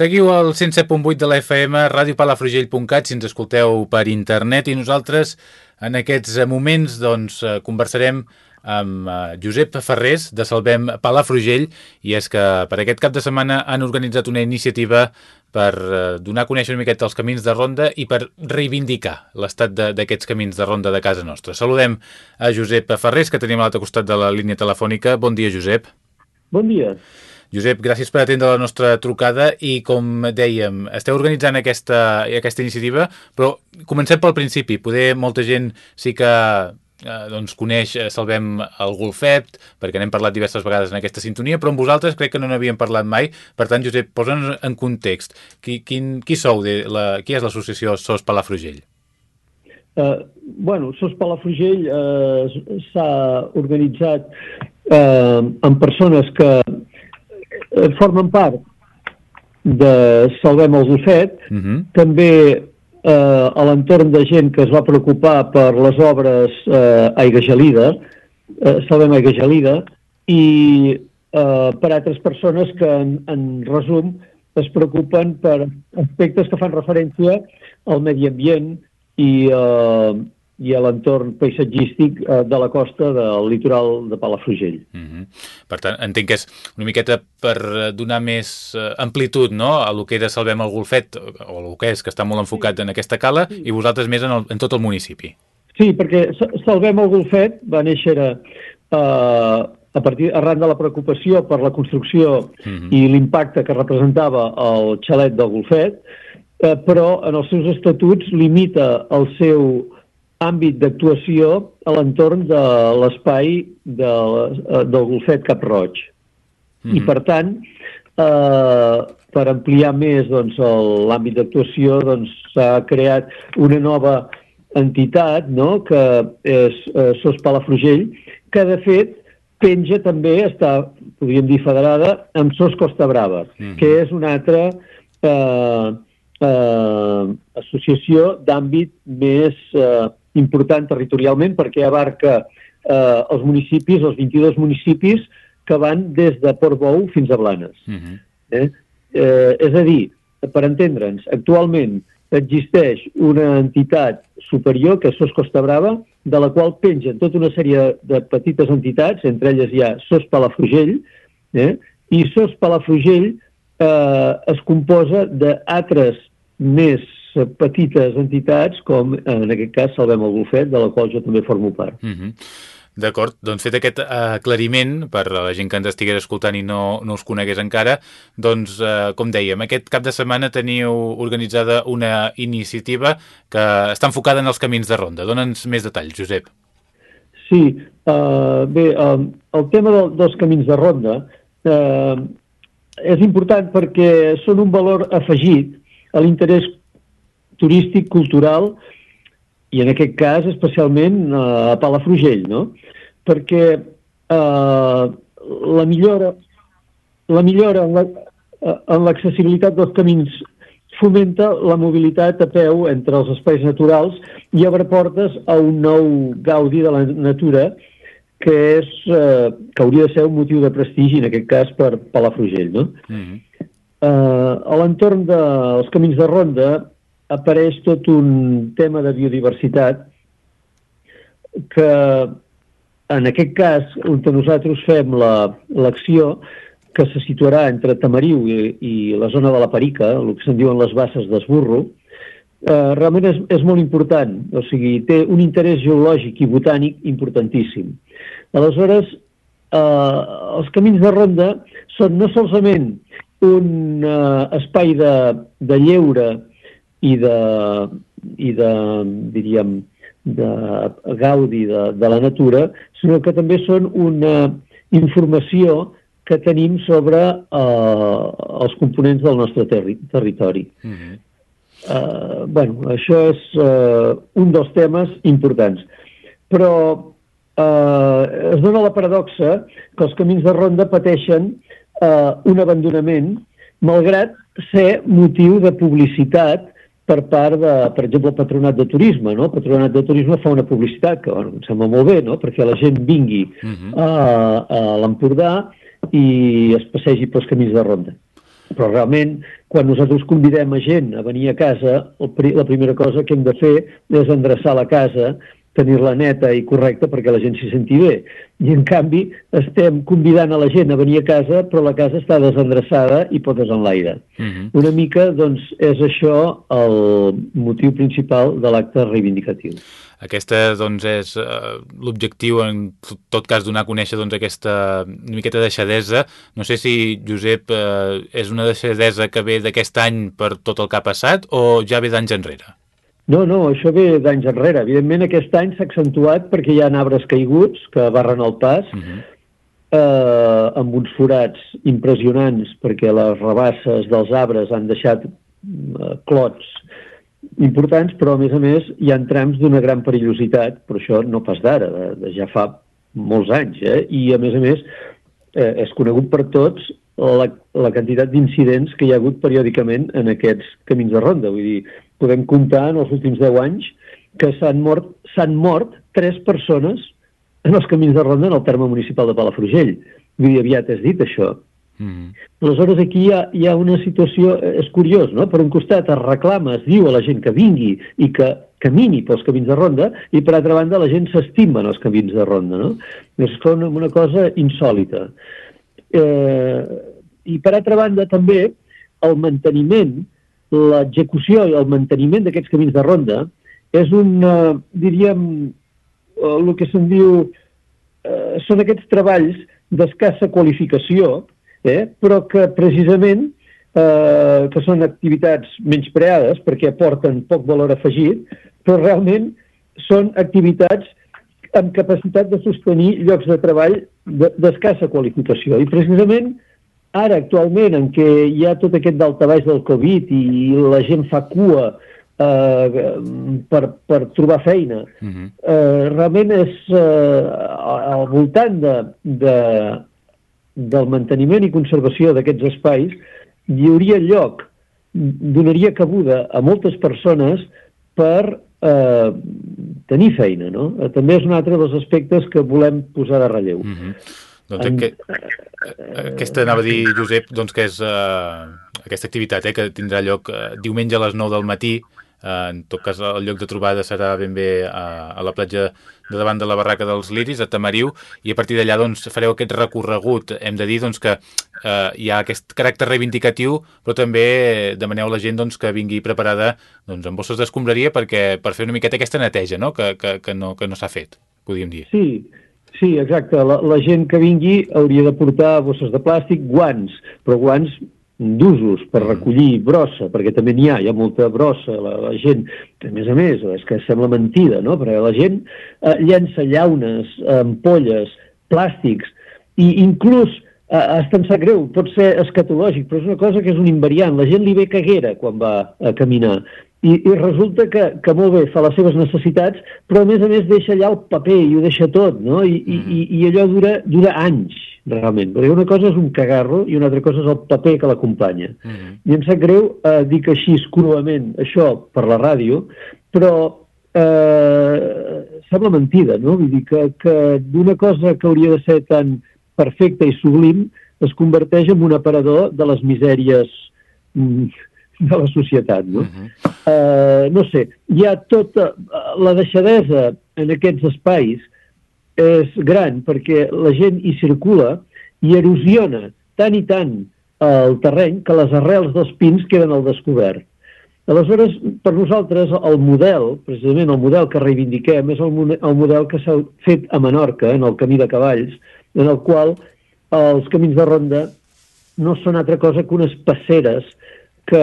Seguiu al 107.8 de la FM, radiopalafrugell.cat, si ens escolteu per internet, i nosaltres en aquests moments doncs, eh, conversarem amb uh, Josep Ferrés de Salvem Palafrugell i és que per aquest cap de setmana han organitzat una iniciativa per uh, donar a conèixer una miqueta els camins de ronda i per reivindicar l'estat d'aquests camins de ronda de casa nostra. Saludem a Josep Ferrés, que tenim a l'altre costat de la línia telefònica. Bon dia, Josep. Bon dia. Josep, gràcies per atendre la nostra trucada i, com dèiem, esteu organitzant aquesta, aquesta iniciativa, però comencem pel principi. Poder molta gent sí que eh, doncs coneix, eh, salvem el Golfet, perquè n'hem parlat diverses vegades en aquesta sintonia, però amb vosaltres crec que no n'havíem parlat mai. Per tant, Josep, posa'ns en context. Qui, quin, qui sou? De la, qui és l'associació SOS Palafrugell? Uh, bueno, SOS Palafrugell uh, s'ha organitzat uh, amb persones que eh, formen part de Salvem el Bufet, uh mhm. -huh. també eh, a l'entorn de gent que es va preocupar per les obres eh, Aiga Gelida, eh, Salvem Aiga Gelida, i eh, per altres persones que, en, en resum, es preocupen per aspectes que fan referència al medi ambient i, eh, i a l'entorn paisatgístic eh, de la costa del litoral de Palafrugell. Mm -hmm. Per tant, entenc que és una miqueta per eh, donar més eh, amplitud no? a lo que era Salvem el Golfet, o el que és, que està molt enfocat en aquesta cala, sí. i vosaltres més en, el, en tot el municipi. Sí, perquè Salvem el Golfet va néixer eh, a partir arran de la preocupació per la construcció mm -hmm. i l'impacte que representava el xalet del Golfet, eh, però en els seus estatuts limita el seu àmbit d'actuació a l'entorn de l'espai de, eh, del Golfet Cap Roig. Mm -hmm. I, per tant, eh, per ampliar més doncs, l'àmbit d'actuació, doncs, s'ha doncs, creat una nova entitat, no?, que és eh, SOS Palafrugell, que, de fet, penja també, està, podríem dir, federada amb SOS Costa Brava, mm -hmm. que és una altra eh, eh, associació d'àmbit més eh, important territorialment perquè abarca eh, els municipis, els 22 municipis que van des de Portbou fins a Blanes. Uh mhm. -huh. eh? Eh, és a dir, per entendre'ns, actualment existeix una entitat superior, que és SOS Costa Brava, de la qual pengen tota una sèrie de petites entitats, entre elles hi ha SOS Palafrugell, eh? i SOS Palafrugell eh, es composa d'altres més petites entitats, com en aquest cas Salvem el Bufet, de la qual jo també formo part. Mm -hmm. D'acord, doncs fet aquest aclariment per a la gent que ens estigués escoltant i no, no us conegués encara, doncs, eh, com dèiem, aquest cap de setmana teniu organitzada una iniciativa que està enfocada en els camins de ronda. Dóna'ns més detalls, Josep. Sí, uh, bé, uh, el tema del, dels camins de ronda uh, és important perquè són un valor afegit a l'interès turístic, cultural, i en aquest cas especialment eh, a Palafrugell, no? Perquè eh, la millora, la millora en l'accessibilitat dels camins fomenta la mobilitat a peu entre els espais naturals i obre portes a un nou gaudi de la natura que, és, eh, que hauria de ser un motiu de prestigi, en aquest cas, per Palafrugell. No? Mm -hmm. eh, a l'entorn dels camins de ronda apareix tot un tema de biodiversitat que en aquest cas, on nosaltres fem l'acció, la, que se situarà entre Tamariu i, i la zona de la Perica, el que se'n diuen les basses d'Esburro, eh, realment és, és molt important, o sigui, té un interès geològic i botànic importantíssim. Aleshores, eh, els camins de ronda són no solament un eh, espai de, de lleure i de, i de diríem, de gaudi de, de la natura, sinó que també són una informació que tenim sobre uh, els components del nostre terri territori. Mm -hmm. uh, bueno, això és uh, un dels temes importants. Però uh, es dona la paradoxa que els camins de ronda pateixen uh, un abandonament malgrat ser motiu de publicitat per part de, per exemple, el Patronat de Turisme. No? El Patronat de Turisme fa una publicitat que bueno, em sembla molt bé, no? perquè la gent vingui uh mhm. -huh. a, a l'Empordà i es passegi pels camins de ronda. Però realment, quan nosaltres convidem a gent a venir a casa, el, la primera cosa que hem de fer és endreçar la casa, tenir-la neta i correcta perquè la gent s'hi senti bé. I, en canvi, estem convidant a la gent a venir a casa, però la casa està desendreçada i potes en l'aire. Uh mhm. -huh. Una mica, doncs, és això el motiu principal de l'acte reivindicatiu. Aquesta, doncs, és uh, l'objectiu, en tot cas, donar a conèixer doncs, aquesta una miqueta de deixadesa. No sé si, Josep, uh, és una deixadesa que ve d'aquest any per tot el que ha passat o ja ve d'anys enrere? No, no, això ve d'anys enrere. Evidentment, aquest any s'ha accentuat perquè hi ha arbres caiguts que barren el pas, uh -huh. eh, amb uns forats impressionants, perquè les rebasses dels arbres han deixat eh, clots importants, però, a més a més, hi ha trams d'una gran perillositat, però això no pas d'ara, de, de ja fa molts anys, eh? i, a més a més, eh, és conegut per tots la, la quantitat d'incidents que hi ha hagut periòdicament en aquests camins de ronda. Vull dir, podem comptar en els últims 10 anys que s'han mort, mort tres persones en els camins de ronda en el terme municipal de Palafrugell. Vull dir, aviat has dit això. Mm. Aleshores, aquí hi ha, hi ha una situació, eh, és curiós, no? Per un costat es reclama, es diu a la gent que vingui i que camini pels camins de ronda, i per altra banda la gent s'estima en els camins de ronda, no? És una, una cosa insòlita. Eh, I per altra banda, també, el manteniment l'execució i el manteniment d'aquests camins de ronda és un, eh, diríem, eh, el que se'n diu, eh, són aquests treballs d'escassa qualificació, eh, però que precisament eh, que són activitats menyspreades perquè aporten poc valor afegit, però realment són activitats amb capacitat de sostenir llocs de treball d'escassa de, qualificació. I precisament Ara, actualment, en què hi ha tot aquest daltabaix del Covid i la gent fa cua eh, per, per trobar feina, uh mhm. -huh. eh, realment és eh, al voltant de, de, del manteniment i conservació d'aquests espais hi hauria lloc, donaria cabuda a moltes persones per eh, tenir feina, no? Eh, també és un altre dels aspectes que volem posar de relleu. Mhm. -huh. Doncs en... que, aquesta anava a dir, Josep, doncs que és uh, aquesta activitat eh, que tindrà lloc uh, diumenge a les 9 del matí, en tot cas el lloc de trobada serà ben bé uh, a la platja de davant de la barraca dels Liris, a Tamariu, i a partir d'allà doncs, fareu aquest recorregut. Hem de dir doncs, que uh, hi ha aquest caràcter reivindicatiu, però també demaneu a la gent doncs, que vingui preparada doncs, amb bosses d'escombraria perquè per fer una miqueta aquesta neteja no? que, que, que no, que no s'ha fet, podríem dir. Sí, Sí, exacte. La, la gent que vingui hauria de portar bosses de plàstic, guants, però guants d'usos per recollir brossa, perquè també n'hi ha, hi ha molta brossa, la, la gent, a més a més, és que sembla mentida, no? perquè la gent eh, llença llaunes, ampolles, plàstics, i inclús eh, em sap greu, pot ser escatològic, però és una cosa que és un invariant, la gent li ve caguera quan va a caminar, i, i resulta que, que molt bé, fa les seves necessitats, però a més a més deixa allà el paper i ho deixa tot, no? I, i, i allò dura, dura anys, realment, perquè una cosa és un cagarro i una altra cosa és el paper que l'acompanya. Mm. I em sap greu eh, dir que així cruament això per la ràdio, però eh, sembla mentida, no? Vull dir que, que d'una cosa que hauria de ser tan perfecta i sublim es converteix en un aparador de les misèries mm, de la societat. No, uh -huh. uh, no sé, hi ha tota... La deixadesa en aquests espais és gran perquè la gent hi circula i erosiona tant i tant el terreny que les arrels dels pins queden al descobert. Aleshores, per nosaltres, el model, precisament el model que reivindiquem, és el, el model que s'ha fet a Menorca, en el Camí de Cavalls, en el qual els camins de ronda no són altra cosa que unes passeres que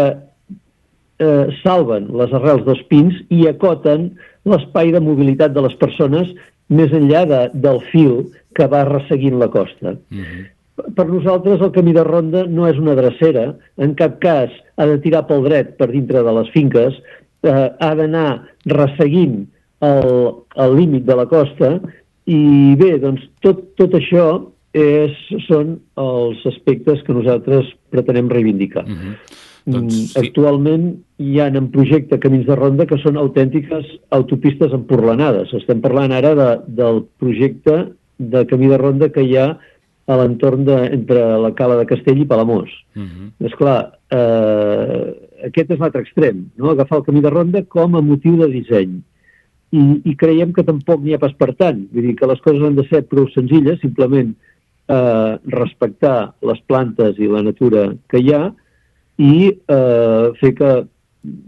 eh, salven les arrels dels pins i acoten l'espai de mobilitat de les persones més enllà de, del fil que va resseguint la costa. Mm -hmm. Per nosaltres el camí de ronda no és una drecera, en cap cas ha de tirar pel dret per dintre de les finques, eh, ha d'anar resseguint el, el límit de la costa i bé, doncs tot, tot això és, són els aspectes que nosaltres pretenem reivindicar. Mm -hmm. Doncs, mm, sí. Actualment hi ha en projecte camins de ronda que són autèntiques autopistes empurlanades. Estem parlant ara de, del projecte de camí de ronda que hi ha a l'entorn entre la Cala de Castell i Palamós. Uh -huh. És clar, eh, aquest és l'altre extrem, no? agafar el camí de ronda com a motiu de disseny. I, i creiem que tampoc n'hi ha pas per tant. Vull dir que les coses han de ser prou senzilles, simplement eh, respectar les plantes i la natura que hi ha i eh, fer que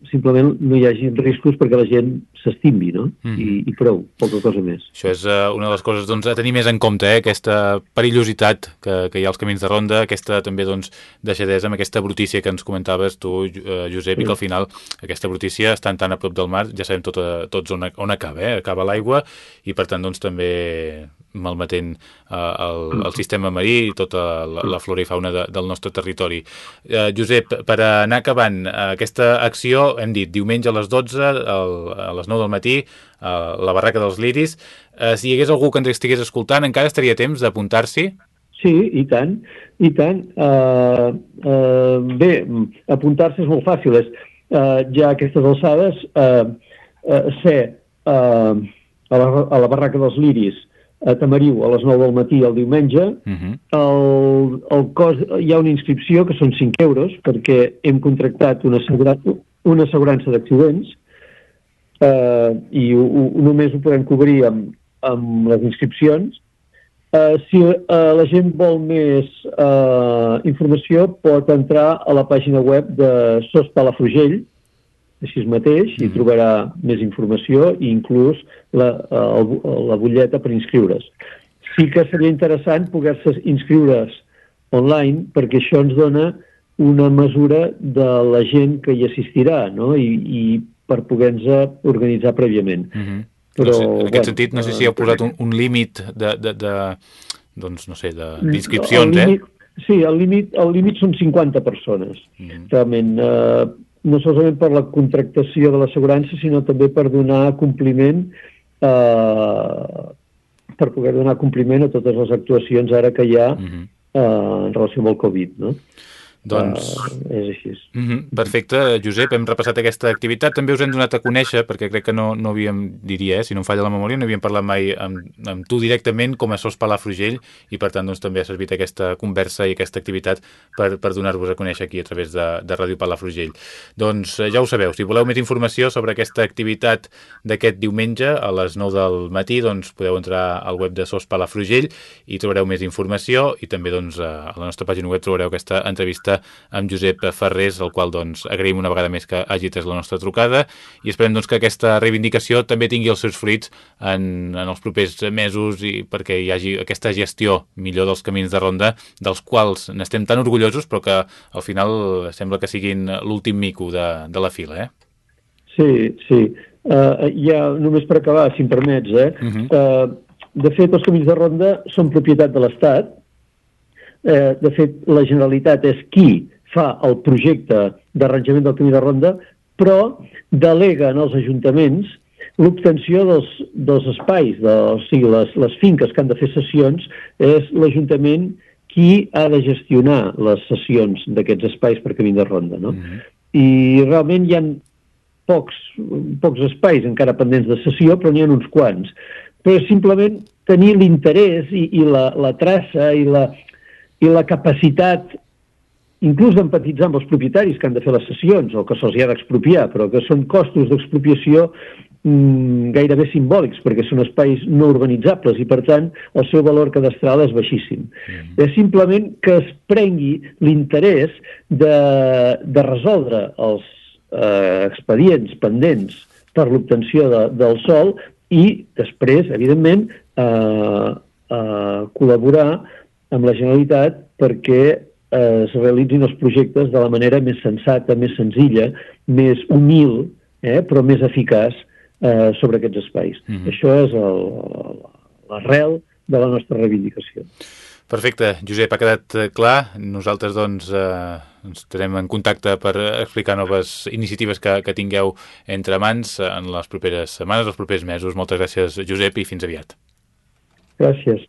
simplement no hi hagi riscos perquè la gent s'estimbi, no? Mm. I, I prou, poca cosa més. Això és uh, una de les coses doncs, a tenir més en compte, eh? aquesta perillositat que, que hi ha als camins de ronda, aquesta també doncs, deixadesa amb aquesta brutícia que ens comentaves tu, uh, Josep, mm. i que al final aquesta brutícia, estan tan a prop del mar, ja sabem tot, uh, tots on, on acaba, eh? acaba l'aigua, i per tant doncs, també malmetent eh, el, el sistema marí i tota la, la flora i fauna de, del nostre territori. Eh, Josep, per anar acabant eh, aquesta acció, hem dit diumenge a les 12, el, a les 9 del matí, a la barraca dels Liris. Eh, si hi hagués algú que ens estigués escoltant, encara estaria temps d'apuntar-s'hi? Sí, i tant, i tant. Uh, uh, bé, apuntar-se és molt fàcil. És, uh, ja a aquestes alçades, uh, uh, ser uh, a, la, a la barraca dels Liris a Tamariu a les 9 del matí el diumenge. Uh -huh. el, el cost, hi ha una inscripció que són 5 euros perquè hem contractat una, assegura, una assegurança d'accidents eh, i ho, ho, només ho podem cobrir amb, amb les inscripcions. Eh, si eh, la gent vol més eh, informació pot entrar a la pàgina web de SOS Palafrugell, així mateix, mm. i trobarà més informació i inclús la, el, la butlleta per inscriure's. Sí que seria interessant poder-se inscriure's online perquè això ens dona una mesura de la gent que hi assistirà no? I, i per poder-nos organitzar prèviament. Mm -hmm. Però, no sé, en aquest bueno, sentit, no sé si heu posat un, un límit de, de, de, doncs, no sé, d'inscripcions, eh? Sí, el límit, el límit són 50 persones. Mm -hmm. Realment, eh, no solament per la contractació de l'assegurança, sinó també per donar compliment eh, per poder donar compliment a totes les actuacions ara que hi ha uh -huh. eh, en relació amb el Covid, no? Doncs... Uh, és així. Mm -hmm. Perfecte, Josep, hem repassat aquesta activitat. També us hem donat a conèixer, perquè crec que no, no havíem, diria, eh, si no em falla la memòria, no havíem parlat mai amb, amb tu directament com a sos Palafrugell i per tant doncs, també ha servit aquesta conversa i aquesta activitat per, per donar-vos a conèixer aquí a través de, de Ràdio Palafrugell. Doncs eh, ja ho sabeu, si voleu més informació sobre aquesta activitat d'aquest diumenge a les 9 del matí, doncs podeu entrar al web de Sos Palafrugell i trobareu més informació i també doncs, a la nostra pàgina web trobareu aquesta entrevista entrevista amb Josep Ferrés, el qual doncs, agraïm una vegada més que hagi tres la nostra trucada i esperem doncs, que aquesta reivindicació també tingui els seus fruits en, en els propers mesos i perquè hi hagi aquesta gestió millor dels camins de ronda, dels quals n'estem tan orgullosos, però que al final sembla que siguin l'últim mico de, de la fila, eh? Sí, sí. Uh, ja, només per acabar, si em permets, eh? Uh -huh. uh, de fet, els camins de ronda són propietat de l'Estat, eh, de fet, la Generalitat és qui fa el projecte d'arranjament del camí de ronda, però delega en els ajuntaments l'obtenció dels, dels espais, de, o sigui, les, les finques que han de fer sessions, és l'Ajuntament qui ha de gestionar les sessions d'aquests espais per camí de ronda. No? Mm -hmm. I realment hi ha pocs, pocs espais encara pendents de sessió, però n'hi ha uns quants. Però simplement tenir l'interès i, i la, la traça i la, i la capacitat inclús d'empatitzar amb els propietaris que han de fer les sessions o que se'ls ha d'expropiar, però que són costos d'expropiació mm, gairebé simbòlics, perquè són espais no urbanitzables i, per tant, el seu valor cadastral és baixíssim. Mm. És simplement que es prengui l'interès de, de resoldre els eh, expedients pendents per l'obtenció de, del sol i després, evidentment, eh, eh, col·laborar amb la Generalitat perquè eh, es realitzin els projectes de la manera més sensata, més senzilla, més humil, eh, però més eficaç eh, sobre aquests espais. Mm -hmm. Això és l'arrel de la nostra reivindicació. Perfecte. Josep, ha quedat eh, clar. Nosaltres, doncs, eh, ens estarem en contacte per explicar noves iniciatives que, que tingueu entre mans en les properes setmanes, els propers mesos. Moltes gràcies, Josep, i fins aviat. Gràcies.